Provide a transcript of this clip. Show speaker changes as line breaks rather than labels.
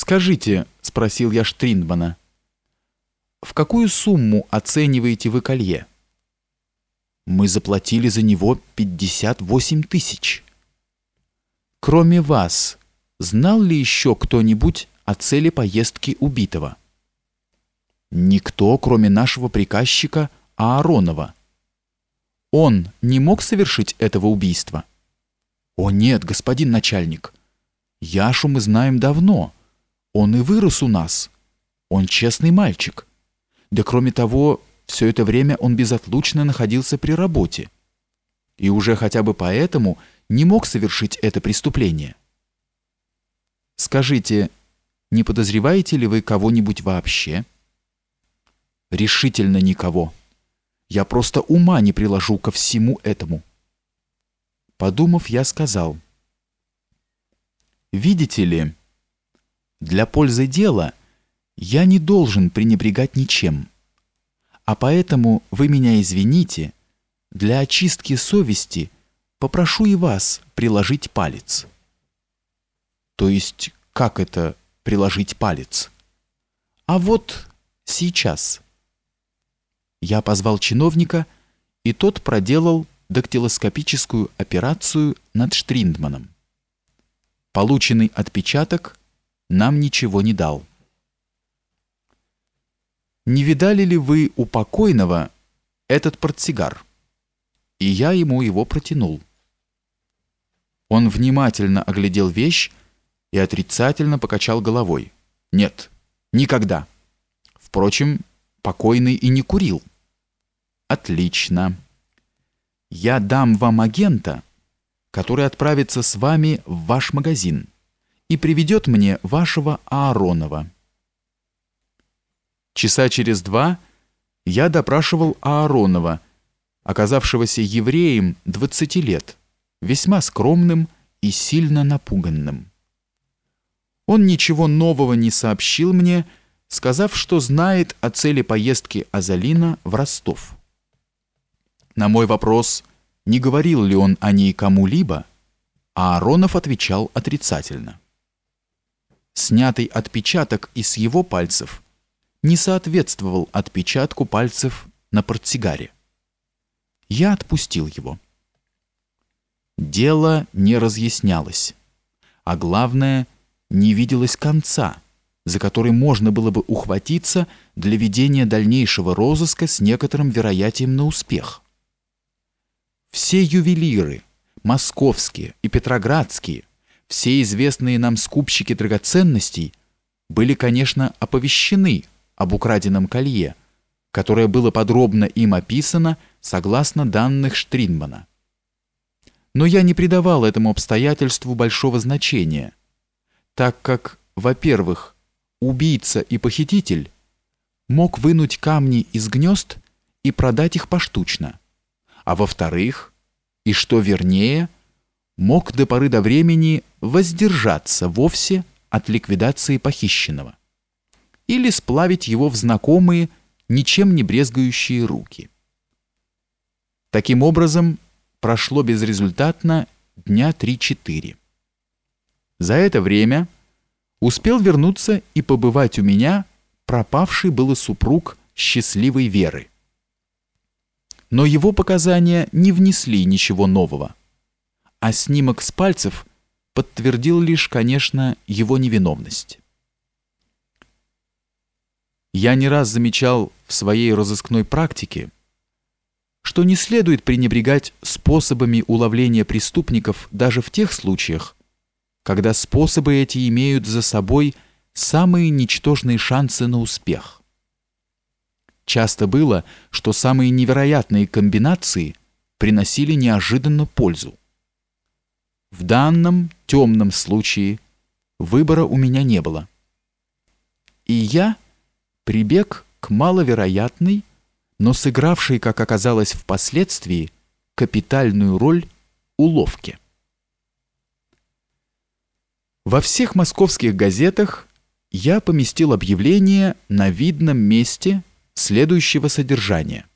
«Скажите», — спросил я Штриндмана, — «в какую сумму оцениваете вы колье?» «Мы заплатили за него 58 тысяч». «Кроме вас, знал ли еще кто-нибудь о цели поездки убитого?» «Никто, кроме нашего приказчика Ааронова». «Он не мог совершить этого убийства?» «О нет, господин начальник, Яшу мы знаем давно». Он и вырос у нас. Он честный мальчик. Да кроме того, все это время он безотлучно находился при работе. И уже хотя бы поэтому не мог совершить это преступление. Скажите, не подозреваете ли вы кого-нибудь вообще? Решительно никого. Я просто ума не приложу ко всему этому. Подумав, я сказал: Видите ли, для пользы дела я не должен пренебрегать ничем. А поэтому вы меня извините, для очистки совести попрошу и вас приложить палец. То есть, как это приложить палец? А вот сейчас. Я позвал чиновника, и тот проделал дактилоскопическую операцию над Штриндманом. Полученный отпечаток нам ничего не дал. Не видали ли вы у покойного этот портсигар? И я ему его протянул. Он внимательно оглядел вещь и отрицательно покачал головой. Нет, никогда. Впрочем, покойный и не курил. Отлично. Я дам вам агента, который отправится с вами в ваш магазин и приведет мне вашего Ааронова. Часа через два я допрашивал Ааронова, оказавшегося евреем 20 лет, весьма скромным и сильно напуганным. Он ничего нового не сообщил мне, сказав, что знает о цели поездки Азалина в Ростов. На мой вопрос, не говорил ли он о ней кому-либо, Ааронов отвечал отрицательно снятый отпечаток из его пальцев не соответствовал отпечатку пальцев на портсигаре. Я отпустил его. Дело не разъяснялось, а главное, не виделось конца, за который можно было бы ухватиться для ведения дальнейшего розыска с некоторым вероятием на успех. Все ювелиры, московские и петроградские, все известные нам скупщики драгоценностей были, конечно, оповещены об украденном колье, которое было подробно им описано согласно данных Штринмана. Но я не придавал этому обстоятельству большого значения, так как, во-первых, убийца и похититель мог вынуть камни из гнезд и продать их поштучно, а во-вторых, и что вернее, мог до поры до времени воздержаться вовсе от ликвидации похищенного или сплавить его в знакомые, ничем не брезгающие руки. Таким образом, прошло безрезультатно дня 3-4. За это время успел вернуться и побывать у меня пропавший был супруг счастливой Веры. Но его показания не внесли ничего нового, а снимок с пальцев подтвердил лишь, конечно, его невиновность. Я не раз замечал в своей розыскной практике, что не следует пренебрегать способами уловления преступников даже в тех случаях, когда способы эти имеют за собой самые ничтожные шансы на успех. Часто было, что самые невероятные комбинации приносили неожиданно пользу. В данном темном случае выбора у меня не было. И я прибег к маловероятной, но сыгравшей, как оказалось впоследствии, капитальную роль уловке. Во всех московских газетах я поместил объявление на видном месте следующего содержания.